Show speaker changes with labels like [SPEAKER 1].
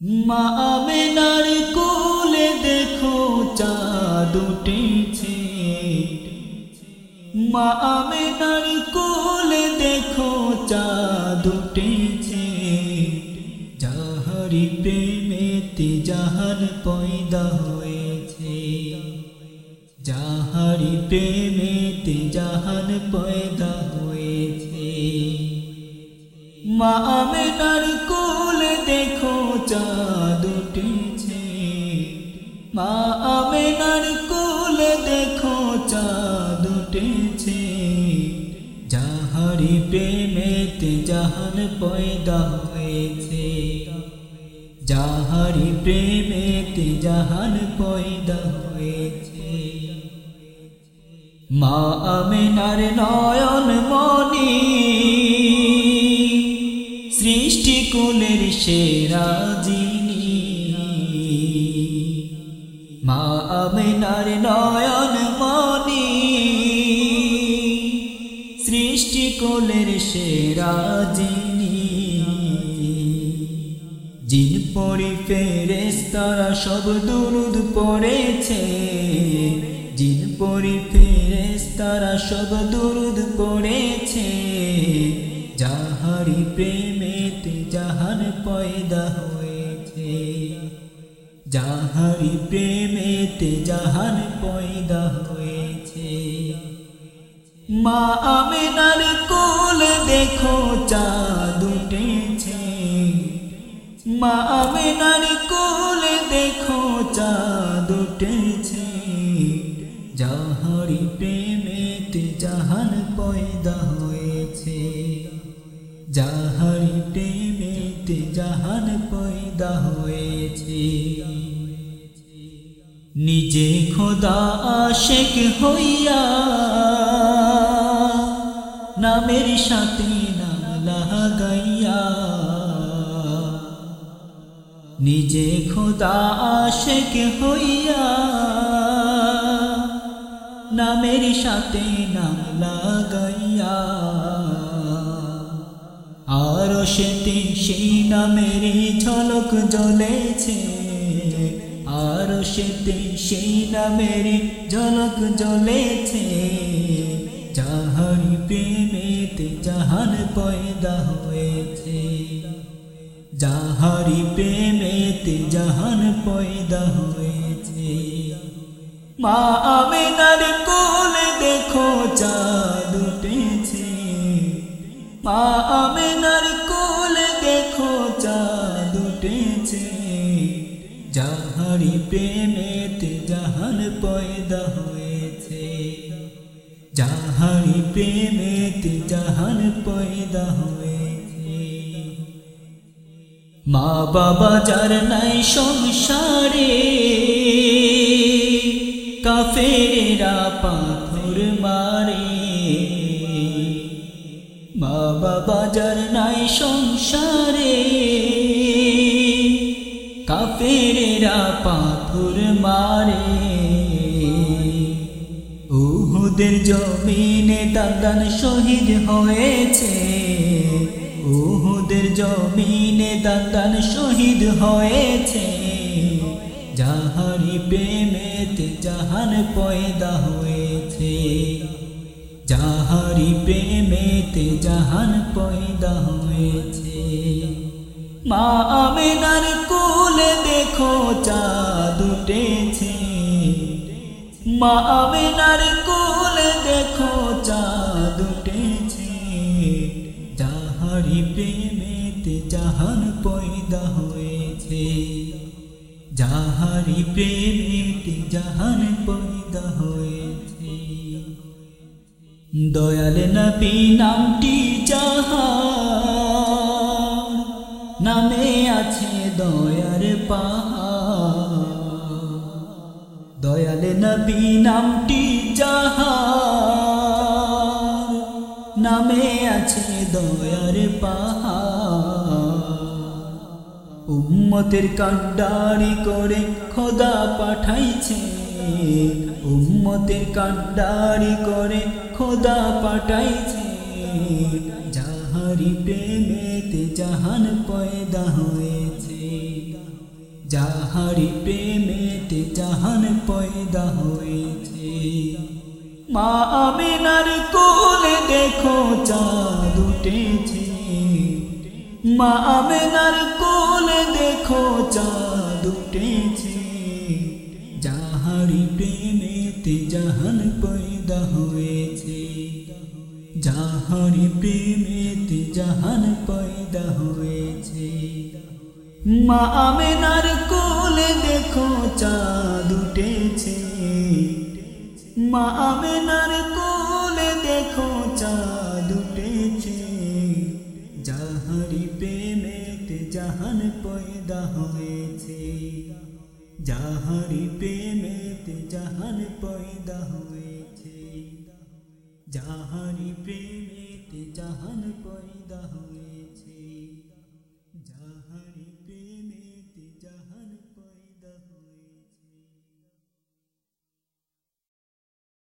[SPEAKER 1] মা আমেনার কোলে দেখো চাঁদ উঠেছে। মা আমেনার কোলে দেখো চাঁদ উঠেছে। যাহারি প্রেমেতে জাহান পয়দা হয়েছে। যাহারি প্রেমেতে জাহান পয়দা হয়েছে। মা আমেনার কোলে দেখো চাঁদ উঠেছে মা আমেনার কোলে দেখো চাঁদ উঠেছে যাহারি প্রেমেতে জাহান পয়দা হয়েছে। যাহারি প্রেমেতে জাহান পয়দা হয়েছে। মা আমেনার নয়ন মনি সৃষ্টি কুলের সেরা যিনি। মা আমেনার নয়ন মনি। সৃষ্টি কুলের সেরা যিনি। জিন পড়ি ফেরেস তারা সব দুরুদ পড়েছে। জিন পড়ি ফেরেস তারা সব দুরুদ পড়েছে। যাহারি প্রেমেতে জাহান পয়দা হয়েছে। যাহারি প্রেমেতে জাহান পয়দা হয়েছে। মা আমেনার কোলে দেখো, চাঁদ উঠেছে। মা আমেনার কোলে দেখো, চাঁদ উঠেছে। যাহারি প্রেমেতে জাহান পয়দা যাহারি প্রেমেতে জাহান পয়দা হয়েছে। নিজে খোদা আশেক হইয়া নামের সাথে নাম লাগাইয়া নিজে খোদা আশেক হইয়া নামের সাথে নাম লাগাইয়া আর সেতে সেই নামের ঝলক জ্বলেছে। আর সেতে সেই নামের ঝলক জ্বলেছে। যাহারি প্রেমেতে জাহান পয়দা হয়েছে। যাহারি প্রেমেতে জাহান পয়দা হয়েছে। মা আমেনার কোলে দেখো চাঁদ উঠেছে। মা প্রেমেতে জাহান পয়দা হয়েছে। যাহারি প্রেমেতে জাহান পয়দা হয়েছে। মা বাবা যার নাই সংসারে কাফেরা পাথর মারে। মা বাবা যার নাই সংসারে কাফেরা পাথর মারে। উহুদের জমিনে দাদান শহীদ হয়েছে। উহুদের জমিনে দাদান শহীদ হয়েছে। যাহারি প্রেমেতে জাহান পয়দা হয়েছে। যাহারি প্রেমেতে জাহান পয়দা হয়েছে। মা আমেনার চাঁদ উঠেছে মা আমেনার কোলে দেখো চাঁদ যাহারি প্রেমেতে জাহান পয়দা হয়েছে। যাহারি প্রেমেতে জাহান পয়দা হয়েছে। দয়াল নবী নামটি যাহার, নামে আছে দয়ার পাহাড়। দয়াল নবী নামটি যাহার নামে আছে দয়ার পাহাড়। উম্মতের কান্ডারি করে খোদা পাঠাইছে। উম্মতের কান্ডারি করে খোদা পাঠাইছে। যাহারি প্রেমেতে জাহান পয়দা হয়েছে। যাহারি প্রেমেতে জাহান পয়দা হয়েছে। মা আমিনার কোলে দেখো চাঁদ উঠেছে। মা আমিনার কোলে দেখো চাঁদ উঠেছে। যাহারি প্রেমেতে জাহান পয়দা হয়েছে। যাহারি প্রেমেতে জাহান পয়দা হয়েছে। মা আমেনার কোলে দেখো চাঁদ উঠেছে। মা আমেনার কোলে দেখো চাঁদ উঠেছে। যাহারি প্রেমেতে জাহান পয়দা হয়েছে। যাহারি প্রেমেতে জাহান পয়দা হয়েছে। যাহারি প্রেমেতে জাহান পয়দা হয়েছে।